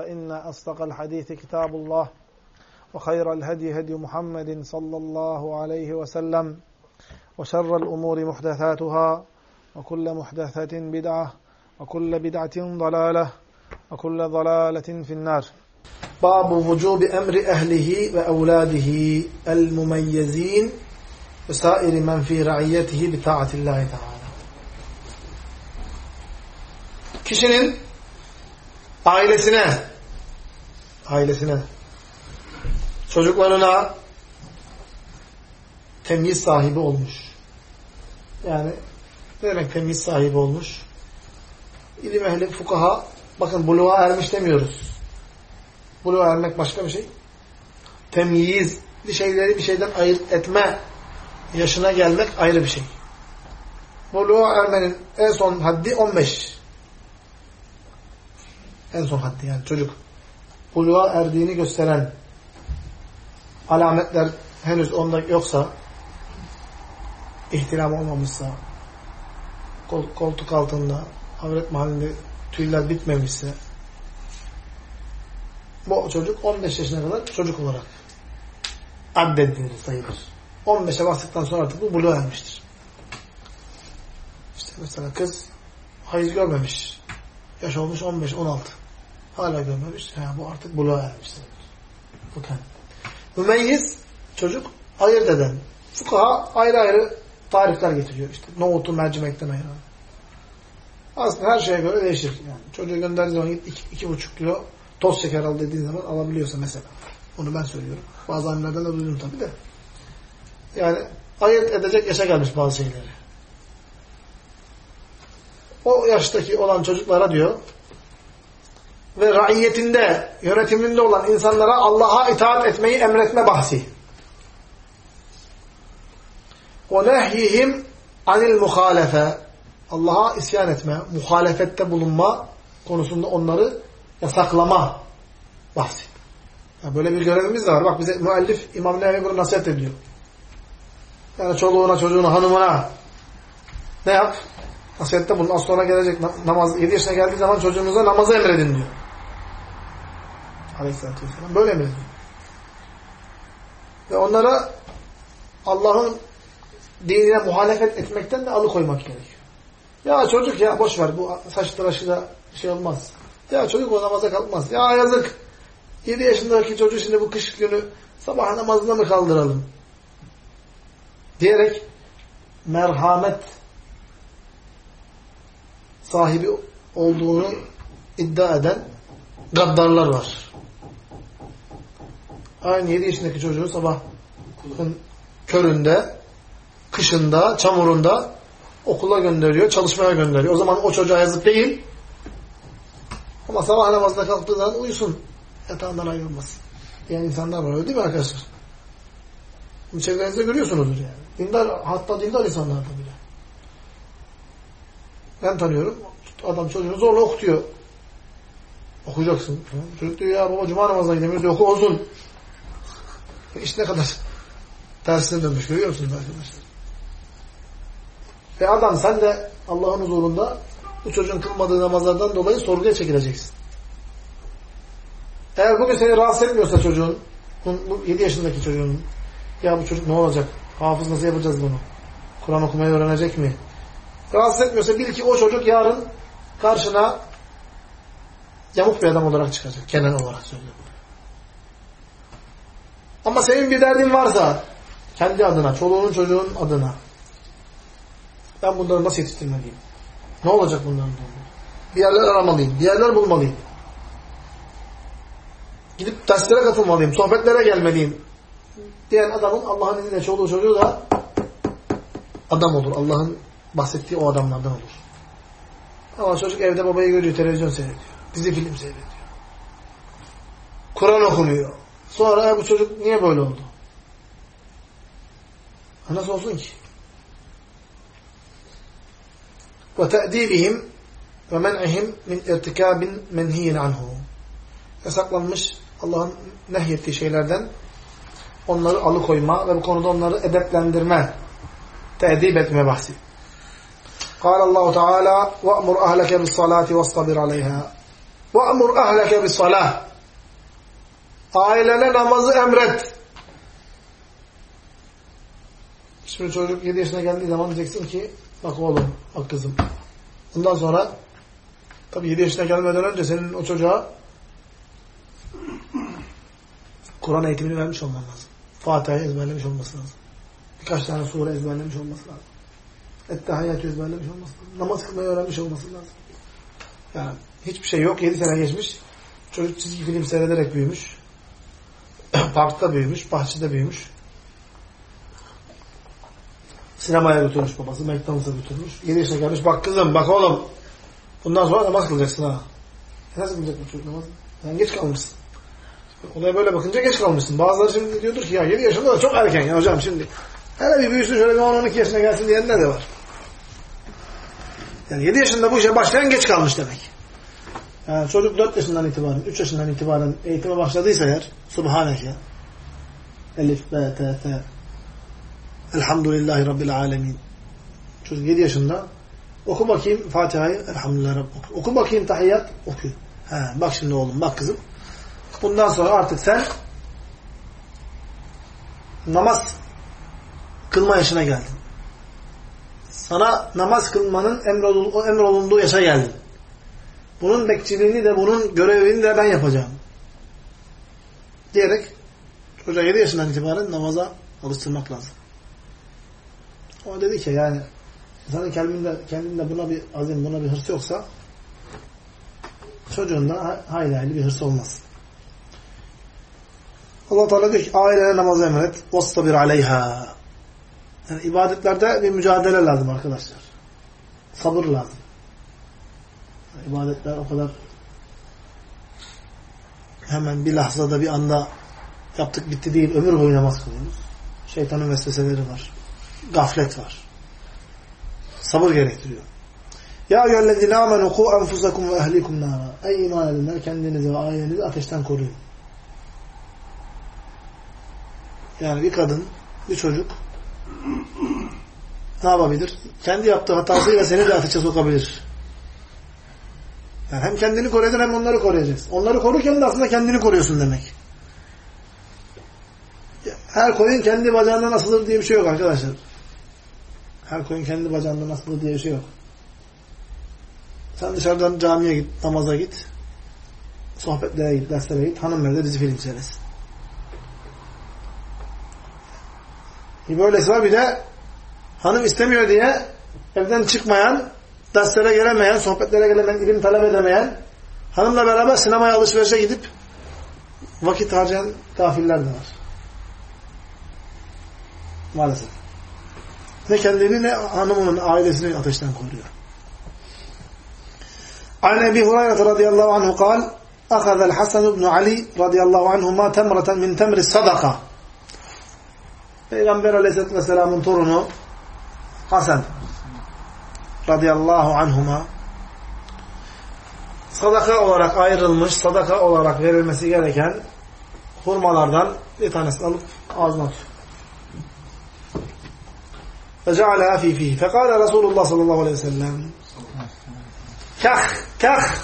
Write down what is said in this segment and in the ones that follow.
فإن أصدق الحديث كتاب الله وخير الهدي هدي محمد صلى الله عليه وسلم وشر الأمور محدثاتها وكل محدثة بدعة وكل بدعة ضلالة وكل ضلالة في النار. باب وجوب أمر أهله وأولاده المميزين وسائر من في رعيته بطاعة الله تعالى. Kişinin ailesine ailesine çocuklarına temyiz sahibi olmuş. Yani ne demek temyiz sahibi olmuş? İlim ehli fukaha bakın buluğa ermiş demiyoruz. Buluğa ermek başka bir şey. Temyiz bir şeyleri bir şeyden ayırt etme yaşına gelmek ayrı bir şey. Buluğa ermenin en son haddi 15. En son haddi yani çocuk. Buluğa erdiğini gösteren alametler henüz onda yoksa ihtiram olmamışsa koltuk altında avret mahallinde tüyler bitmemişse bu çocuk 15 yaşına kadar çocuk olarak addedilir, sayılır. 15'e bastıktan sonra artık bu buluğa ermiştir. İşte mesela kız hayız görmemiş. Yaş olmuş 15-16. Hala görmemiş. Ha, bu artık buluğa ermiştir. Bu. Mümeyyiz çocuk ayırt eden. Fukaha ayrı ayrı tarifler getiriyor. İşte nohutu mercimekten ayıran. Aslında her şeye göre değişir. Yani çocuğu gönderdiği zaman git iki, iki buçuk kilo toz şeker al dediğin zaman alabiliyorsa mesela. Onu ben söylüyorum. Bazı annelerden de duydum tabii de. Yani ayırt edecek yaşa gelmiş bazı şeyleri. O yaştaki olan çocuklara diyor ve raiyetinde, yönetiminde olan insanlara Allah'a itaat etmeyi emretme bahsi. وَنَهْيِهِمْ عَنِ الْمُخَالَفَ Allah'a isyan etme, muhalefette bulunma konusunda onları yasaklama bahsi. Yani böyle bir görevimiz de var. Bak bize müellif İmam Nevi bunu nasihat ediyor. Yani çoluğuna, çocuğuna, hanımına ne yap? Nasihatte bulun. Az sonra gelecek namaz, 7 yaşına geldiği zaman çocuğunuza namazı emredin diyor. Aleyhisselatü Vesselam. Böyle emrediyor. Ve onlara Allah'ın dinine muhalefet etmekten de alıkoymak gerekiyor. Ya çocuk ya boş ver bu saç tıraşı da şey olmaz. Ya çocuk o namaza kalkmaz. Ya yazık. 7 yaşındaki çocuğu şimdi bu kış günü sabah namazına mı kaldıralım? Diyerek merhamet sahibi olduğunu iddia eden gaddarlar var. Aynı 7 yaşındaki çocuğu sabah köründe, kışında, çamurunda okula gönderiyor, çalışmaya gönderiyor. O zaman o çocuğa yazık değil. Ama sabah namazına kalktığı zaman uyusun. Yatağından ayrılmasın. Yani insanlar var öyle değil mi arkadaşlar? Bu çevrenizde görüyorsunuzdur yani. Dindar, hatta dindar insanlar da bile. Ben tanıyorum. Adam çocuğunu zorla okutuyor. Okuyacaksın. Çocuk diyor ya baba cuma namazına gidemiyoruz. Oku olsun. İş ne kadar tersine dönmüş görüyor musunuz arkadaşlar? Ve adam sen de Allah'ın huzurunda bu çocuğun kılmadığı namazlardan dolayı sorguya çekileceksin. Eğer bugün seni rahatsız etmiyorsa çocuğun, bu 7 yaşındaki çocuğun, ya bu çocuk ne olacak? Hafız nasıl yapacağız bunu? Kur'an okumayı öğrenecek mi? Rahatsız etmiyorsa bil ki o çocuk yarın karşına yamuk bir adam olarak çıkacak. Kenan olarak söylüyorum. Ama senin bir derdin varsa kendi adına, çoluğunun çocuğun adına ben bunları nasıl yetiştirmeliyim? Ne olacak bunların durumu? Bir yerler aramalıyım, bir yerler bulmalıyım. Gidip derslere katılmalıyım, sohbetlere gelmeliyim diyen adamın Allah'ın izniyle çoluğu çocuğu da adam olur. Allah'ın bahsettiği o adamlardan olur. Ama çocuk evde babayı görüyor, televizyon seyrediyor. Dizi film seyrediyor. Kur'an okunuyor. Sonra bu çocuk niye böyle oldu? Nasıl olsun ki? Ve te'dibihim ve men'ihim min irtikabin menhiyin anhu. Yasaklanmış Allah'ın nehyettiği şeylerden onları alıkoyma ve bu konuda onları edeplendirme, teedip etme bahsi. قال الله تعالى وأمر أهلك بالصلاة واصطبر عليها وأمر أهلك بالصلاة Ailene namazı emret. Şimdi çocuk 7 yaşına geldiği zaman diyeceksin ki bak oğlum, bak kızım. Bundan sonra tabi 7 yaşına gelmeden önce senin o çocuğa Kur'an eğitimini vermiş olman lazım. Fatiha'yı ezberlemiş olması lazım. Birkaç tane sure ezberlemiş olması lazım. Ettehayyatü ezberlemiş olması lazım. Namaz kılmayı öğrenmiş olması lazım. Yani hiçbir şey yok. 7 sene geçmiş. Çocuk çizgi film seyrederek büyümüş. Parkta büyümüş. Bahçede büyümüş. Sinemaya götürmüş babası. McDonald's'a götürmüş. 7 yaşına gelmiş. Bak kızım bak oğlum. Bundan sonra namaz kılacaksın ha. E nasıl kılacak bu çocuk namaz? Yani geç kalmışsın. Olaya böyle bakınca geç kalmışsın. Bazıları şimdi diyordur ki ya 7 yaşında da çok erken ya hocam şimdi. Hele bir büyüsün şöyle bir 10-12 yaşına gelsin diyenler de var. Yani 7 yaşında bu işe başlayan geç kalmış demek. Yani çocuk 4 yaşından itibaren, 3 yaşından itibaren eğitime başladıysa eğer, Subhaneke, Elif, B, T, T, Elhamdülillahi Rabbil Alemin. Çocuk 7 yaşında oku bakayım Fatiha'yı, Elhamdülillah Rabbil oku. Oku bakayım tahiyyat, oku. He, bak şimdi oğlum, bak kızım. Bundan sonra artık sen namaz kılma yaşına geldin. Sana namaz kılmanın emrolunduğu yaşa geldin. Bunun bekçiliğini de bunun görevini de ben yapacağım. Diyerek çocuğa 7 yaşından itibaren namaza alıştırmak lazım. O dedi ki yani insanın kendinde, kendinde buna bir azim, buna bir hırs yoksa çocuğunda hayli hayli bir hırs olmaz. Allah Teala diyor ki ailene namazı emret. Vastabir aleyha. Yani ibadetlerde bir mücadele lazım arkadaşlar. Sabır lazım. İbadetler o kadar hemen bir lahzada bir anda yaptık bitti değil. Ömür boyu namaz kılıyoruz. Şeytanın vesveseleri var. Gaflet var. Sabır gerektiriyor. Ya eyyühellezine amenu ku enfusakum ve ehlikum nara. Ey iman edenler kendinizi ve ailenizi ateşten koruyun. Yani bir kadın, bir çocuk ne yapabilir? Kendi yaptığı hatasıyla seni de ateşe sokabilir. Yani hem kendini koruyacaksın hem onları koruyacaksın. Onları korurken de aslında kendini koruyorsun demek. Her koyun kendi bacağından asılır diye bir şey yok arkadaşlar. Her koyun kendi bacağından asılır diye bir şey yok. Sen dışarıdan camiye git, namaza git. Sohbetlere git, derslere git. Hanım evde dizi film seyretsin. Bir böylesi var bir de hanım istemiyor diye evden çıkmayan, derslere gelemeyen, sohbetlere gelemeyen, ilim talep edemeyen, hanımla beraber sinemaya alışverişe gidip vakit harcayan kafirler de var. Maalesef. Ne kendini ne hanımının ailesini ateşten koruyor. An Ebi Hureyre radıyallahu anhu kal أخذ الحسن بن علي رضي الله عنهما تمرة من تمر الصدقة Peygamber Aleyhisselatü Vesselam'ın torunu Hasan radıyallahu anhuma sadaka olarak ayrılmış, sadaka olarak verilmesi gereken hurmalardan bir tanesini alıp ağzına atıyor. فَجَعَلَهَا ف۪ي ف۪يهِ فَقَالَ Resulullah sallallahu aleyhi ve sellem kah, kah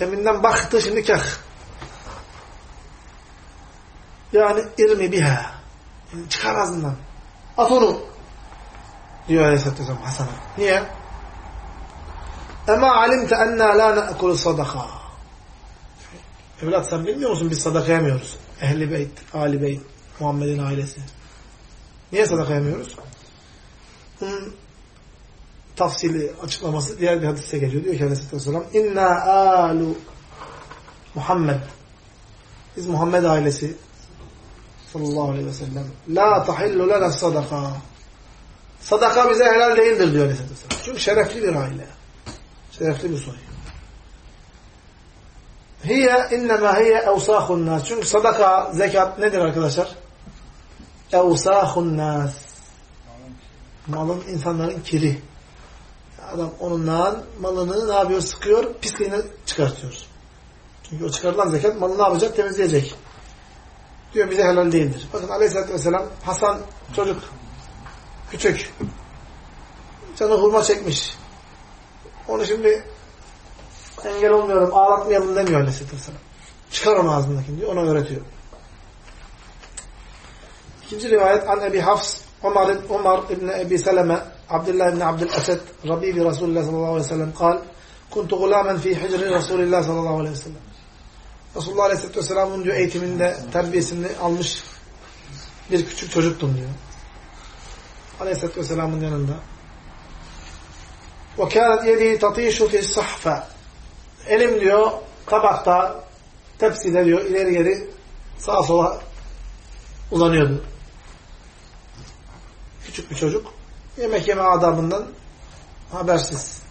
deminden baktı şimdi kah yani irmi biha çıkar ağzından at onu diyor Aleyhisselatü Vesselam Hasan'a. Niye? Ema alimte enna la ne'kulu sadaka. Evlat sen bilmiyor musun biz sadaka yemiyoruz. Ehli beyt, ali beyt, Muhammed'in ailesi. Niye sadaka yemiyoruz? Bunun tafsili açıklaması diğer bir hadiste geliyor. Diyor ki Aleyhisselatü Vesselam İnna alu Muhammed Biz Muhammed ailesi sallallahu aleyhi ve sellem La tahillu lena sadaka Sadaka bize helal değildir diyor Aleyhisselatü Vesselam. Çünkü şerefli bir aile. Şerefli bir soy. Hiye innema hiye evsâhun nas. Çünkü sadaka, zekat nedir arkadaşlar? Evsâhun nas. Malın, insanların kiri. Adam onunla malını ne yapıyor? Sıkıyor, pisliğini çıkartıyor. Çünkü o çıkarılan zekat malı ne yapacak? Temizleyecek. Diyor bize helal değildir. Bakın aleyhissalatü vesselam Hasan çocuk küçük canı hurma çekmiş. Onu şimdi engel olmuyorum, ağlatmayalım demiyor aleyhissalatü vesselam. Çıkar onu ağzındakini diyor, ona öğretiyor. İkinci rivayet an Ebi Hafs Umar, Umar İbni Ebi Seleme Abdullah İbni Abdülesed Rabibi Resulullah sallallahu aleyhi ve sellem kal Kuntu gulamen fi hicri Resulullah sallallahu aleyhi ve sellem Resulullah aleyhisselatü vesselamın diyor eğitiminde terbiyesini almış bir küçük çocuktum diyor. Aleyhisselatü vesselamın yanında. وَكَانَتْ يَدِي تَطِيشُ فِي الصَّحْفَ Elim diyor tabakta, tepside diyor ileri geri sağa sola uzanıyordu. Küçük bir çocuk. Yemek yeme adabından habersiz.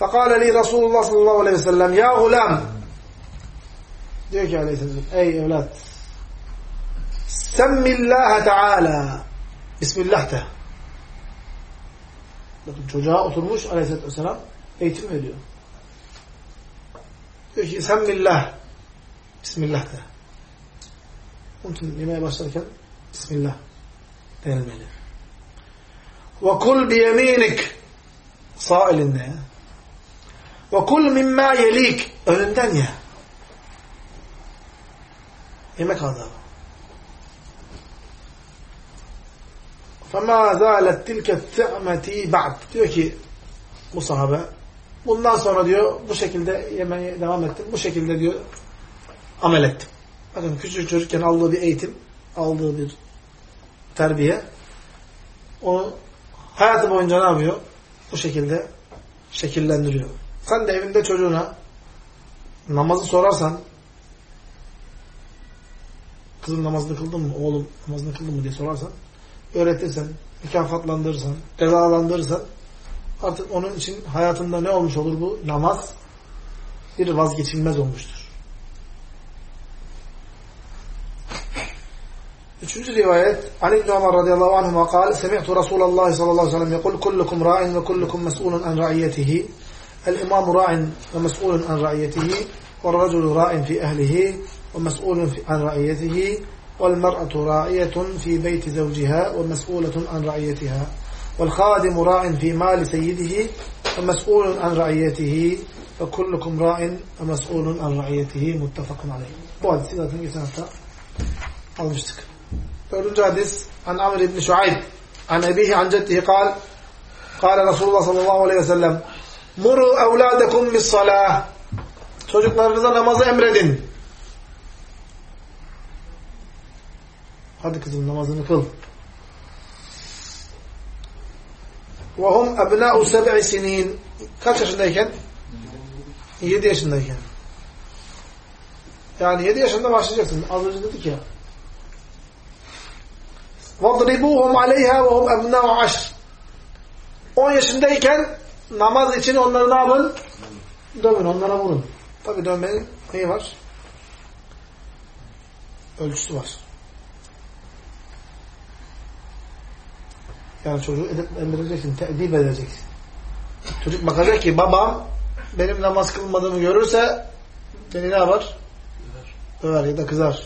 فَقَالَ لِي Resulullah sallallahu aleyhi ve sellem Ya gulam diyor ki aleyhisselam ey evlat Semmillâhe Teala Bismillah de. Bakın çocuğa oturmuş aleyhisselatü vesselam eğitim veriyor. Diyor ki Semmillah Bismillah de. İçin yemeğe başlarken Bismillah denilmeli. Ve kul biyeminik sağ elinde ve kul mimma yelik önünden ye. Yemek adabı. فَمَا زَالَتْ تِلْكَ التِّعْمَةِ بَعْدِ Diyor ki bu sahabe bundan sonra diyor bu şekilde yemeye devam ettim. Bu şekilde diyor amel ettim. Bakın küçük çocukken aldığı bir eğitim, aldığı bir terbiye onu hayatı boyunca ne yapıyor? Bu şekilde şekillendiriyor. Sen de evinde çocuğuna namazı sorarsan kızım namazını kıldın mı? Oğlum namazını kıldın mı diye sorarsan öğretirsen, mükafatlandırırsan, cezalandırırsan artık onun için hayatında ne olmuş olur bu? Namaz bir vazgeçilmez olmuştur. Üçüncü rivayet Ali İbn Ömer radıyallahu anhuma sallallahu aleyhi ve sellem yekul kullukum ra'in ve kullukum mes'ulun an ra'iyetihi El-imamu ra'in ve mes'ulun an ra'iyetihi ve raculu ra'in fi ehlihi ve mes'ulun an ra'iyetihi والمرأة راعية في بيت زوجها ومسؤولة عن رعيتها والخادم راع في مال سيده ومسؤول عن رعيته فكلكم راع ومسؤول عن رعيته متفق عليه. بعد سيدة الإسانة أمشتك فردون جادس عن عمر بن شعيب. عن أبيه عن جده قال قال رسول الله صلى الله عليه وسلم مروا أولادكم بالصلاة. Çocuklarınıza namazı emredin. Hadi kızım namazını kıl. وَهُمْ أَبْنَاءُ سَبْعِ سِن۪ينَ Kaç yaşındayken? 7 yaşındayken. Yani 7 yaşında başlayacaksın. Az önce dedik ya. وَضْرِبُوهُمْ عَلَيْهَا وَهُمْ أَبْنَاءُ عَشْرٍ 10 yaşındayken namaz için onları ne yapın? Dövün, onlara vurun. Tabi dövmenin neyi var? Ölçüsü var. Yani çocuğu edeplendireceksin, teedip edeceksin. Çocuk bakacak ki babam benim namaz kılmadığımı görürse beni ne yapar? Över ya da kızar.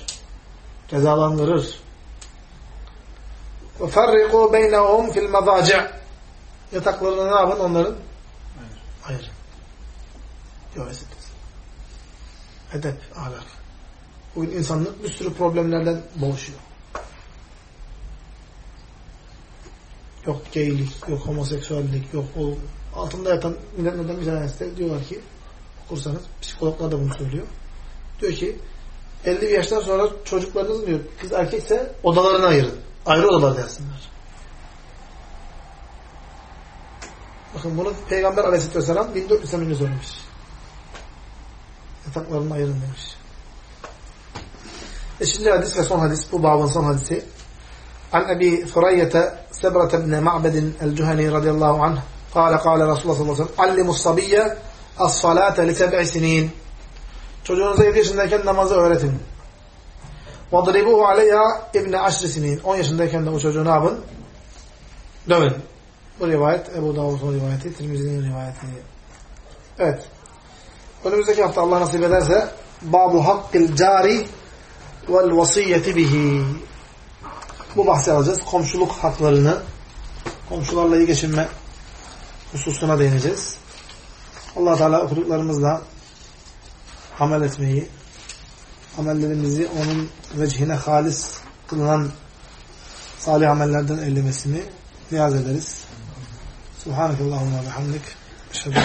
Cezalandırır. وَفَرِّقُوا بَيْنَهُمْ فِي الْمَضَاجِعِ Yataklarını ne yapın onların? Hayır. Hayır. Yok Edep, ahlak. Bugün insanlık bir sürü problemlerden boğuşuyor. Yok geylik, yok homoseksüellik, yok o altında yatan milletlerden bir tanesi de diyorlar ki okursanız psikologlar da bunu söylüyor. Diyor ki 50 bir yaştan sonra çocuklarınız diyor kız erkekse odalarına ayırın. Ayrı odalarda yatsınlar. Bakın bunu Peygamber aleyhisselatü vesselam 1400 sene önce söylemiş. Yataklarını ayırın demiş. Beşinci hadis ve son hadis. Bu babın son hadisi. An Ebi Furayyete Sebrete ibn Ma'bedin el-Cuhani radıyallahu anh قال قال Resulullah sallallahu aleyhi ve sellem Allimus sabiyye as-salate li seb'i sinin Çocuğunuza 7 yaşındayken namazı öğretin. وَضْرِبُهُ عَلَيْهَا ibn aşri sinin 10 yaşındayken de o çocuğu ne yapın? Dövün. Bu rivayet Ebu Davud'un rivayeti, Tirmizi'nin rivayeti. Evet. Önümüzdeki hafta Allah nasip ederse Babu hakkil cari vel vasiyeti bihi. bu bahsi alacağız. Komşuluk haklarını, komşularla iyi geçinme hususuna değineceğiz. allah Teala okuduklarımızla amel etmeyi, amellerimizi onun vecihine halis kılınan salih amellerden eylemesini niyaz ederiz. Subhanakallahumma ve hamdik. Eşhedü